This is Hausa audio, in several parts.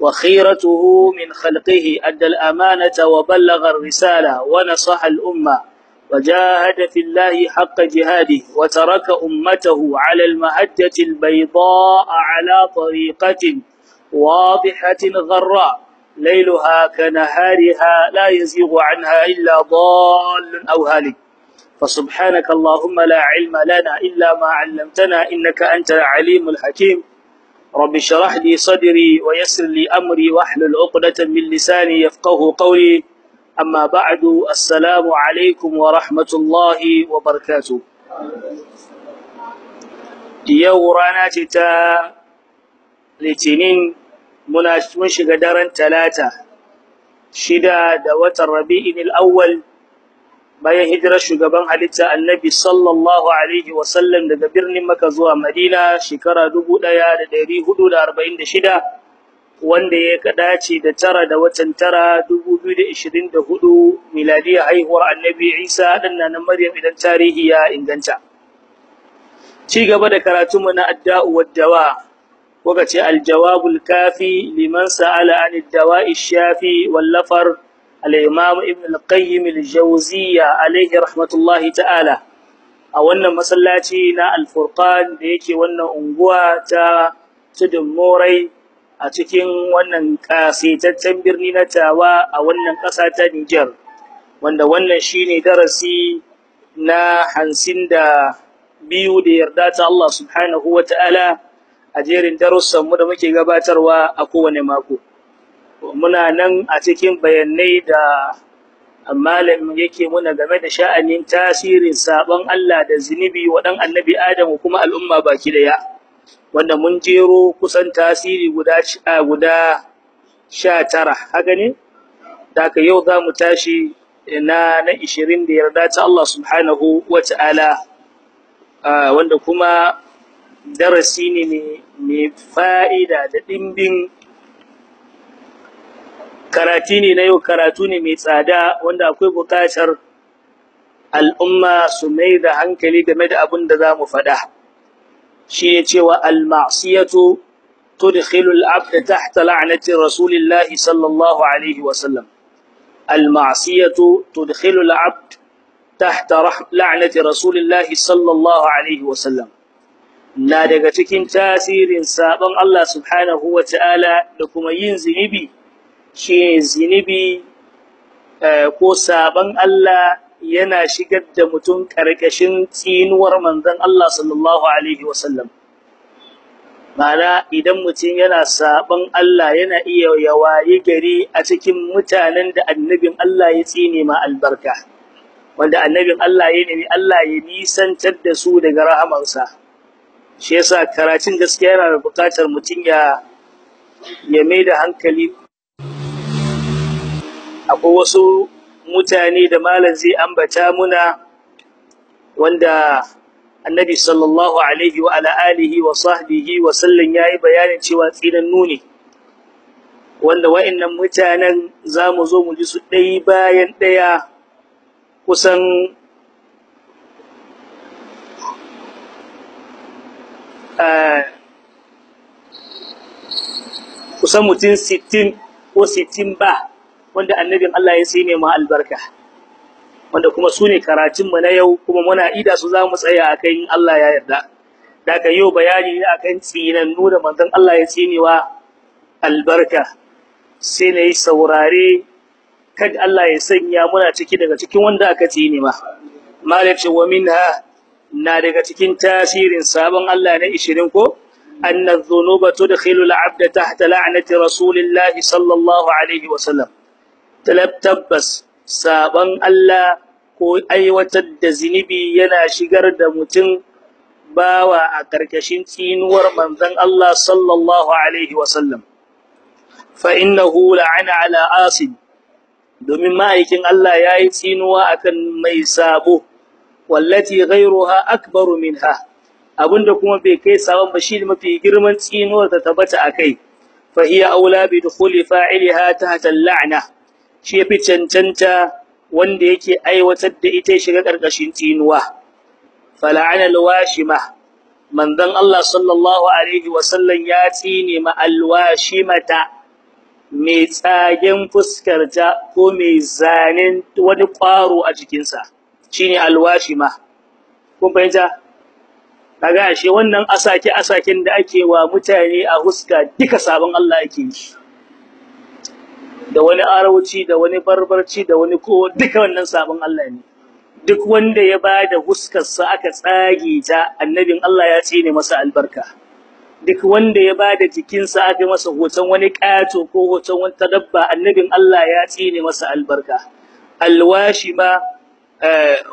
وخيرته من خلقه أدى الأمانة وبلغ الرسالة ونصح الأمة وجاهد في الله حق جهاده وترك أمته على المهجة البيضاء على طريقة واضحة غراء. ليلها كنهارها لا يزيغ عنها إلا ضال أو هالك. فسبحانك اللهم لا علم لنا إلا ما علمتنا إنك أنت العليم الحكيم. رب اشرح لي صدري ويسر لي أمري واحلل عقدة من لساني يفقه قولي أما بعد السلام عليكم ورحمة الله وبركاته yau rana ce ta litinin muna mun shiga daren talata shida da watan rabi'in al-awwal bayan hijirar shugaban halitta annabi sallallahu alaihi wasallam daga birnin maka zuwa madina shekara 1446 wanda ya dace da tara da watan tara 2024 miladiyar haihuwar annabi isa ɗan na maryam idan tarihi ya inganta. Ci gaba da karatunmu na adda'u waddawa kuka ce aljawabul kafi liman sa'ala an dawa'i shafi wallafar al-imam ibn al-qayyim al-jawziyya alayhi rahmatullahi ta'ala a wannan masallaci na al-furqan da yake wannan unguwa ta tudun morai a cikin wannan kasitaccen birni na tawa a wannan ƙasa ta Niger wanda wannan shine darasi na hansin da biyu da yarda ta Allah subhanahu wa ta'ala a jerin darussanmu da muke gabatarwa a kowane mako. Muna nan a cikin bayanai da malam yake muna game da sha'anin tasirin sabon Allah da zunubi wa ɗan annabi Adamu kuma al'umma baki ɗaya, wanda mun jero kusan tasiri guda guda sha tara, haka ne? Da yau za mu tashi na na ishirin da yarda ta Allah subhanahu wa ta'ala. Uh, wanda kuma darasi ne mai fa'ida da ɗimbin karati ne na yau karatu ne mai tsada wanda akwai buƙatar al'umma su mai da hankali game da abin da za mu faɗa. Shi ne cewa al-ma'siyatu tudkhilu al-'abda tahta la'nati rasulillahi sallallahu alaihi wa sallam. Al-ma'siyatu tudkhilu al-'abd tahta la'nati rasulillahi sallallahu alaihi wa sallam. Na daga cikin tasirin sabon Allah subhanahu wa ta'ala da kuma yin zunubi shi zinibi ko sabon Allah yana shigar da mutum ƙarƙashin tsinuwar manzon Allah sallallahu alaihi wasallam. Mana idan mutum yana sabon Allah yana iya yawaye gari a cikin mutanen da annabin Allah ya tsine ma albarka. Wanda annabin Allah ya nemi Allah ya nisantar da su daga rahamansa. Shi yasa karatun gaskiya yana da buƙatar mutum ya ya mai da hankali akwai wasu mutane da malam zai ambata muna wanda annabi sallallahu alaihi wa ala alihi wa sahbihi wa sallam yayi bayanin cewa tsinan nuni wanda wa'annan mutanen za mu zo mu ji su ɗaya bayan ɗaya kusan kusan mutum sittin ko sittin ba. Wanda annabin Allah ya sai ma albarka wanda kuma su ne karatunmu na yau kuma muna ida su za mu tsaya a kan Allah ya yarda. Daga yau bayani ne akan tsinannu da manzon Allah ya tsinewa albarka. Sai na saurare kada Allah ya sanya muna ciki daga cikin wanda aka tsine ma. Malace wa minha na daga cikin tasirin sabon Allah na 20 ko? Anna dhunuba tudkhilu al-'abda tahta la'nati rasulillahi sallallahu alaihi wa sallam. Tabbas sabon Allah ko aiwatar da zinubi yana shigar da mutum bawa a ƙarƙashin tsinuwar manzon Allah sallallahu alaihi wa sallam fa innahu la'ana ala asim domin ma'aikin Allah yayi tsinuwa akan mai sabo wallati ghayruha akbaru minha. Abinda kuma bai kai sabon ba shi mafi girman tsinuwar ta tabbata akai fa hiya aula bi dukhuli fa'iliha tahta al-la'na. Shi yafi cancanta wanda yake aiwatar da ita shiga ƙarƙashin tsinuwa fala'ana al-washima manzon Allah sallallahu alaihi wasallam ya tsine ma al-washimata mai tsagen fuskarta ko mai zanen wani ƙwaro a jikinsa. Shine alwashima. Kun fahimta? Kaga ashe wannan asake asaken da ake wa mutane a huska duka sabon Allah yake yi. Da wani arauci da wani barbarci da wani ko duka wannan sabon Allah ne. Duk wanda ya ba da huskarsa aka tsage ta annabin Allah ya tsine masa albarka. Duk wanda ya ba da jikinsa aka masa hoton wani kato ko hoton wata dabba annabin Allah ya tsine masa albarka. Alwashima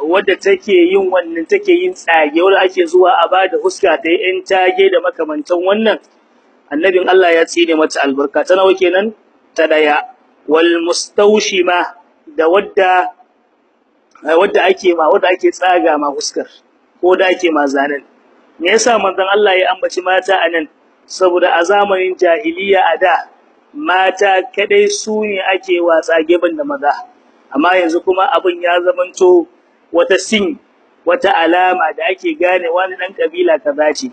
wadda take yin wannan take yin tsage wanda ake zuwa a ba da huska ta yin tage da makamantan wannan annabin Allah ya tsine mata albarka. Ta nawa kenan? Ta ɗaya wal mustawshima da wadda wadda ake ma wadda ake tsaga ma huskar ko da ake ma zanen me yasa manzon Allah ya ambaci mata a nan saboda a zamanin jahiliya a da mata kadai su ne ake watsa geban da maza amma yanzu kuma abin ya zamanto wata sin wata alama da ake gane wani dan kabila kaza ce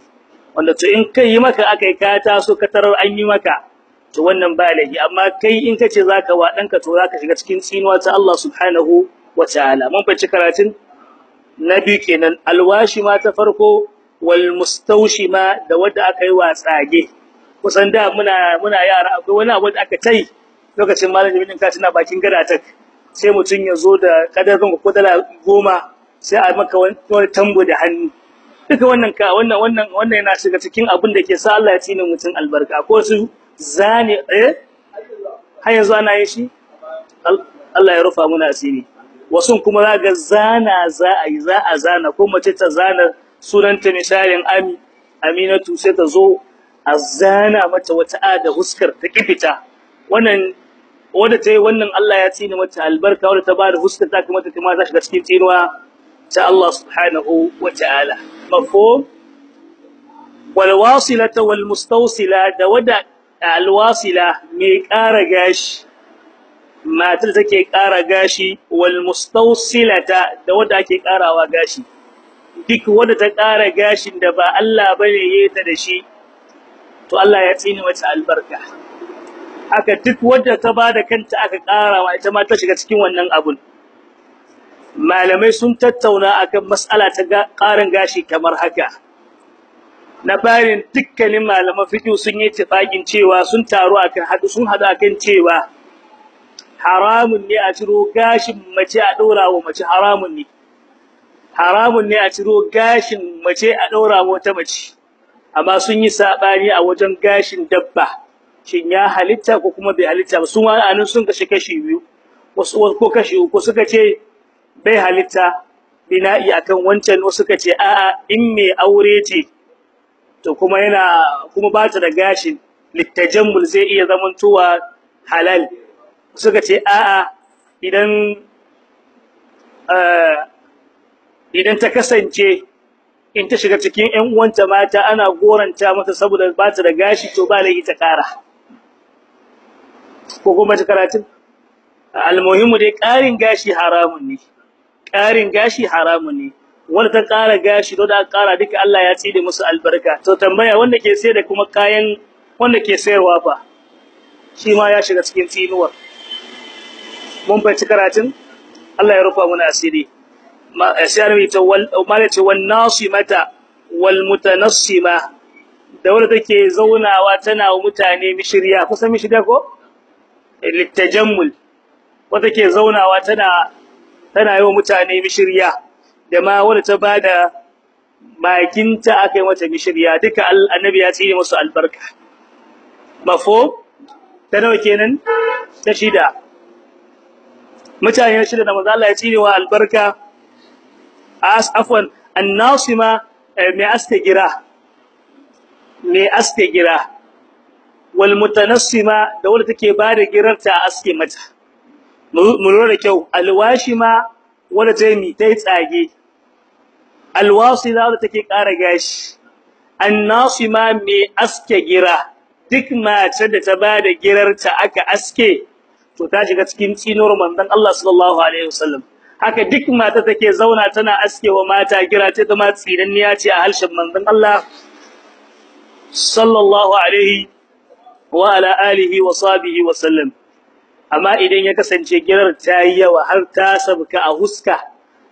wanda to in kai maka akai ka taso ka tarar an yi maka to wannan ba lahi amma kai in kace zaka wa danka to zaka shiga cikin tsinuwa ta Allah subhanahu wataala mun fice karatun? Nabi kenan alwashi ma ta farko wal mustawshima da wanda aka yi wa tsage. Kusan da muna muna yara akwai wani abu da aka tai lokacin malamin din ka tana bakin gada ta sai mutun ya da kadarin ko dala goma sai a maka wani tambo da hannu. Duka wannan ka wannan wannan wannan yana shiga cikin abin da ke sa Allah ya tsine mutun albarka. Ko su zane eh? Har yanzu ana yin shi? Allah ya rufa muna asiri. Wasu kuma za zana za a yi za a zana. Ko mace ta zana sunanta misalin ami aminatu sai ta zo a zana mata wata ada huskar ta kifita wannan wanda ta yi wannan Allah ya tsine mata albarka wanda ta ba da huskar ta kuma ta kuma za shiga cikin tsinuwa ta Allah subhanahu wa mafhum? Wal wasilata wal mustawsila da wada alwasila mai ƙara gashi. Matar take ƙara gashi wal mustawsilata da wanda ake ƙarawa gashi. Duk wanda ta ƙara gashin da ba Allah ba ne yayi ta da shi to Allah ya tsini mata albarka. Haka duk wanda ta ba da kanta aka ƙarawa ita ma ta shiga cikin wannan abun. Malamai sun tattauna akan mas'ala ta ƙarin gashi kamar haka. Na barin dukkanin malaman fiqh sun yi tifakin cewa sun taru akan hadu sun hadu akan cewa haramun ne a ciro gashin mace a daura wa mace haramun ne. Haramun ne a ciro gashin mace a daura wa wata mace. Amma sun yi saɓani a wajen gashin dabba. Shin ya halitta ko kuma bai halitta ba? Su ma a nan sun kashe kashi biyu. Wasu ko kashi uku suka ce bai halitta bina'i akan wancan wasu suka ce a'a in mai aure ce to kuma yana kuma ba ta da gashin littajammul zai iya zamantowa halal. Suka ce a'a idan idan ta kasance in ta shiga cikin ƴan uwanta mata ana goranta mata saboda ba ta da gashi to ba lai ta kara ko kuma ta karatun? Almuhimu dai ƙarin gashi haramun ne. Ƙarin gashi haramun ne. Wanda ta ƙara gashi to da ƙara duka Allah ya tside musu albarka. To tambaya wanda ke sayar da kuma kayan wanda ke sayarwa fa shi ma ya shiga cikin tsinuwar. Mun bai karatun? Allah ya rufa mana asiri. Ma asiri ta wal malace wan nasimata wal mutanassima da wanda take zaunawa tana wa mutane mishriya kusan mishriya ko? Litajammul wanda take zaunawa tana tana yi wa mutane mishriya da ma wanda ta ba da bakinta akai mata mishriya duka annabi ya tsine musu albarka. Mafo? Ta nawa kenan? Ta shida. Mutane shida da manzo Allah ya tsine wa albarka. As afwan annasima mai astagira mai astagira wal mutanassima da wanda take ba da girarta aske mata. Mu lura da kyau. Alwashima wanda ta yi ta yi tsage. Alwasila wanda take ƙara gashi. Annasima mai aske gira. Duk mace da ta ba da girarta aka aske to ta shiga cikin tsinuwar manzon Allah sallallahu alaihi wasallam. Haka duk mata take zauna tana askewa mata gira ta zama tsinanniya ce a halshen manzon Allah sallallahu alaihi wa ala alihi wa sahbihi wa sallam. Amma idan ya kasance girar ta yi yawa har ta sabka a huska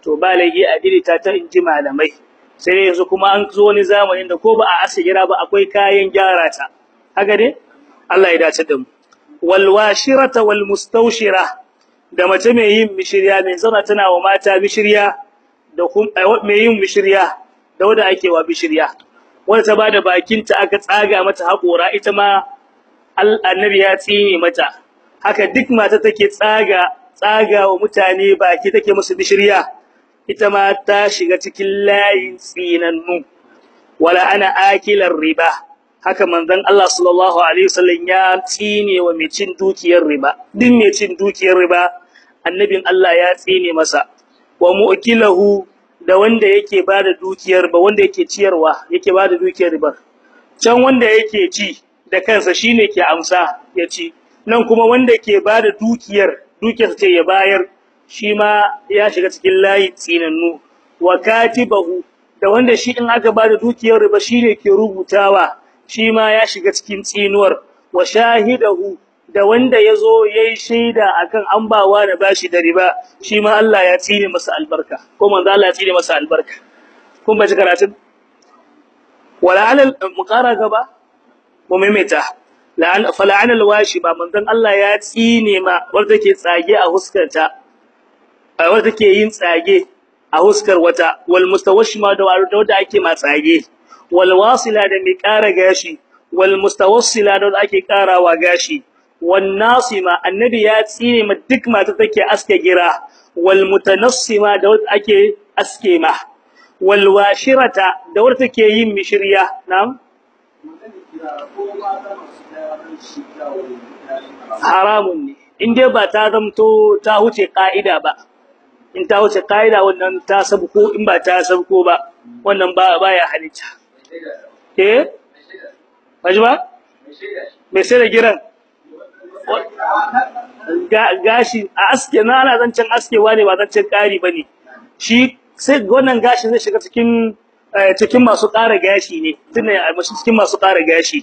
to ba laifi a dirita ta inji malamai. Sai yanzu kuma an zo wani zamanin da ko ba a asa gira ba akwai kayan gyara ta. Haka ne? Allah ya dace da mu. Wal washirata wal da mace mai yin mishirya mai zauna tana wa mata mishirya da mai yin mishirya da wanda ake wa mishirya. Wanda ta ba da bakinta aka tsaga mata haƙora ita ma annabi ya tsine mata. Haka duk mata take tsaga tsaga wa mutane baki take musu bishirya ita ma ta shiga cikin layin tsinannu. Wala ana akilar riba. Haka manzon Allah sallallahu alaihi wasallam ya tsine wa mai cin dukiyar riba. Duk mai cin dukiyar riba annabin Allah ya tsine masa. Wa mu'kilahu da wanda yake ba da dukiyar ba wanda yake ciyarwa yake ba da dukiyar riba can wanda yake ci da kansa shine ke amsa ya ci. Nan kuma wanda ke ba da dukiyar dukiyar ce ya bayar shi ya shiga cikin layi tsinannu. Wa katibahu da wanda shi in aka ba da dukiyar riba shine ke rubutawa shi ma ya shiga cikin tsinuwar. Wa shahidahu da wanda ya zo yayi shaida akan an bawa da bashi da riba shi Allah ya tsine masa albarka. Ko manzo Allah ya tsine masa albarka. Kun ba ji wala alal muqara gaba? Mu maimaita. La'an fala'ana alwashi ba manzon Allah ya tsine ma wanda take tsage a huskarta. Wanda take yin tsage a huskar wata wal mustawashima da wanda ake ma tsage wal wasila da mai ƙara gashi wal mustawassila da ake ƙarawa gashi wan nasima annabi ya tsine ma duk mata take aske gira wal mutanassima da wanda ake aske ma wal washirata da wanda take yin mishriya na'am? Haramun ne in dai ba ta zamto ta huce ka'ida ba. In ta huce ka'ida wannan ta sabko in ba ta sabko ba wannan ba baya halitta. Eh? Baji ba? Sai da giran. Gashi a aske na ana zancen askewa ne ba zancen kari ba ne shi sai wannan gashi zai shiga cikin cikin masu ƙara gashi ne. Tunda cikin masu ƙara gashi.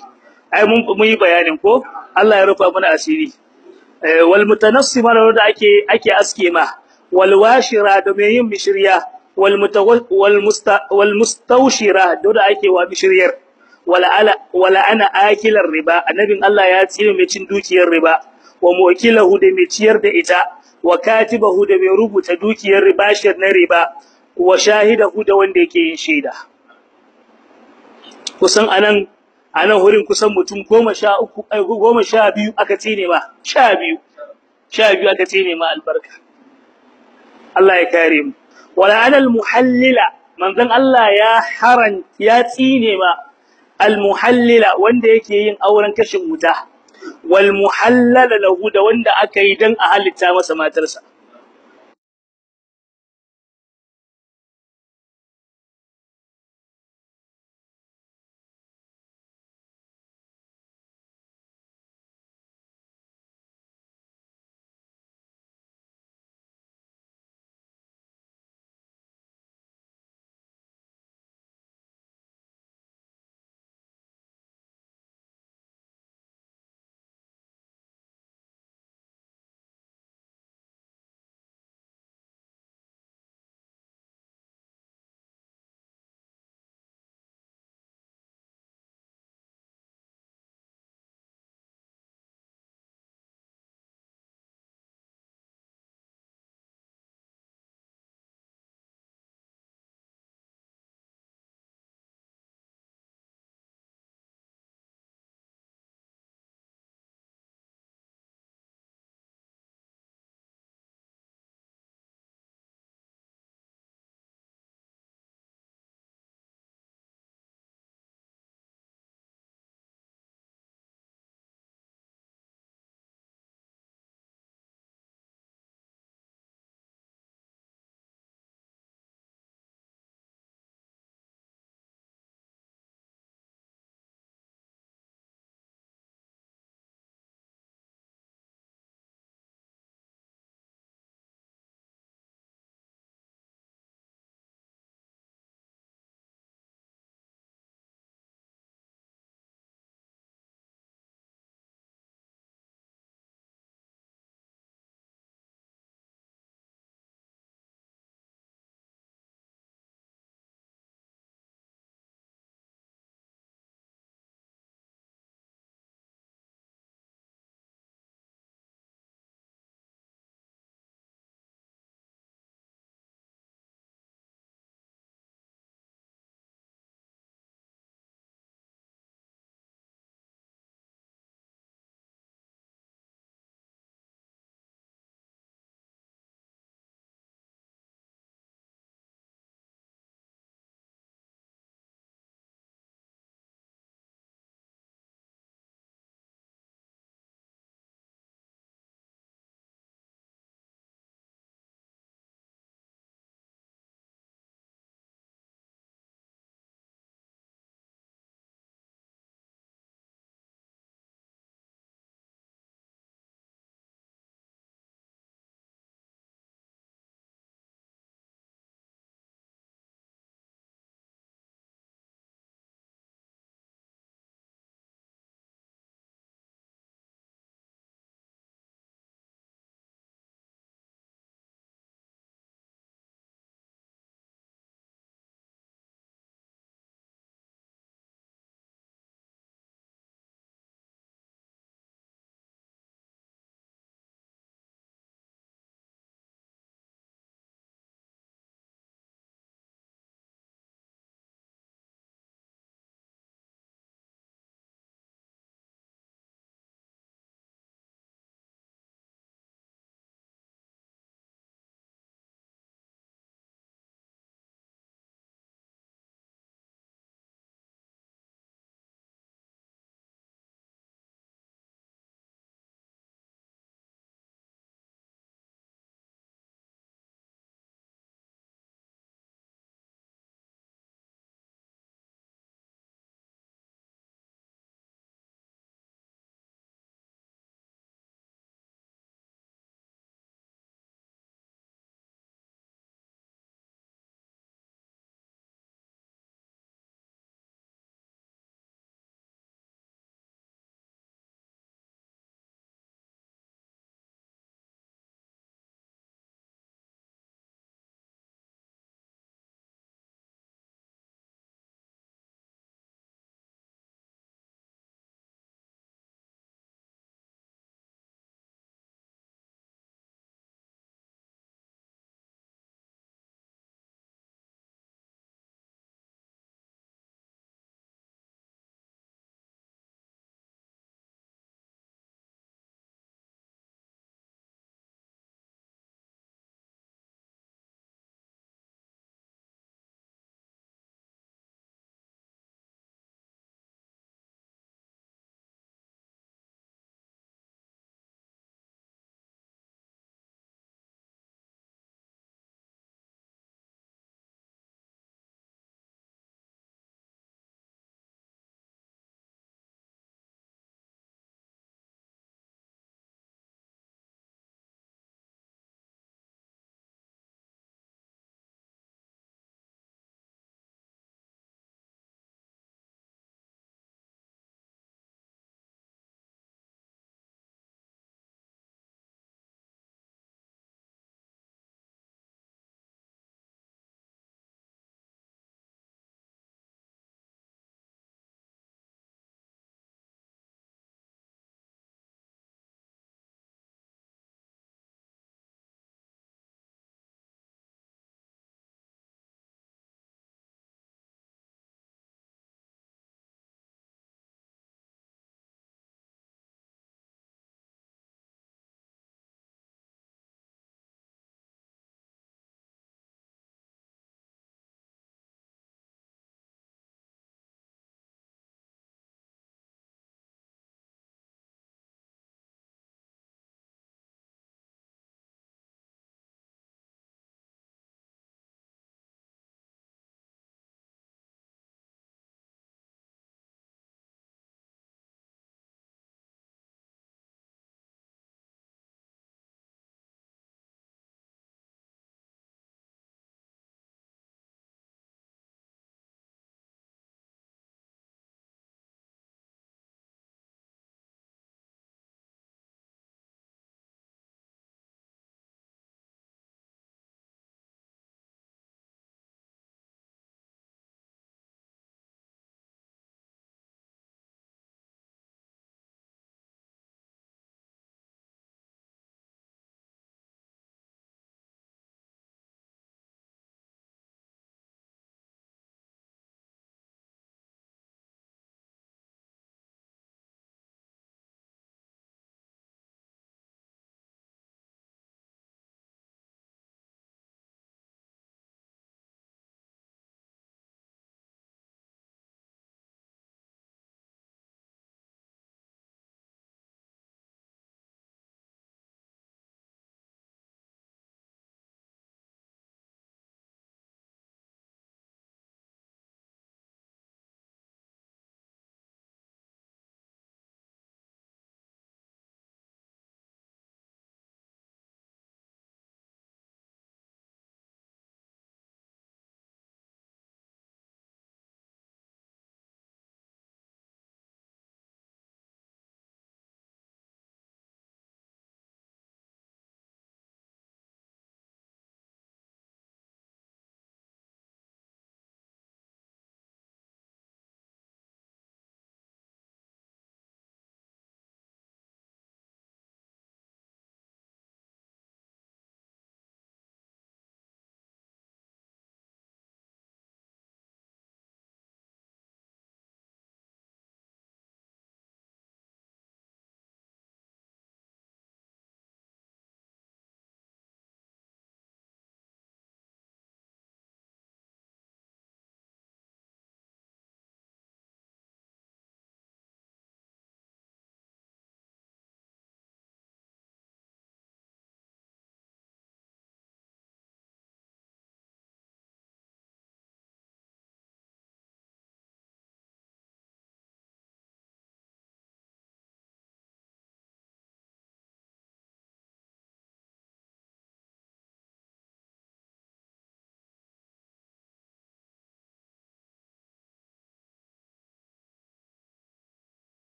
Ai mun mun yi bayanin ko? Allah ya rufa mana asiri. Wal mutanassima da ake ake aske ma. Wal washira da mai yin mishriya wal wal musta wal mustawshira da ake wa mishriyar wala ala wala ana akilar riba annabin Allah ya tsire mai cin dukiyar riba wa muwakilahu da mai ciyar da ita wa katibahu da mai dukiyar riba shir na riba shaida kusan a nan a nan hurin kusan mutum 13 12 aka tsine ma 12 12 aka tsine ma albarka Allah ya kare mu. Wala anal muhallila manzon Allah ya haran ya tsine ma al muhallila wanda yake yin auren kashin wuta. Wal muhallala lahu da wanda aka yi dan a halitta masa matarsa.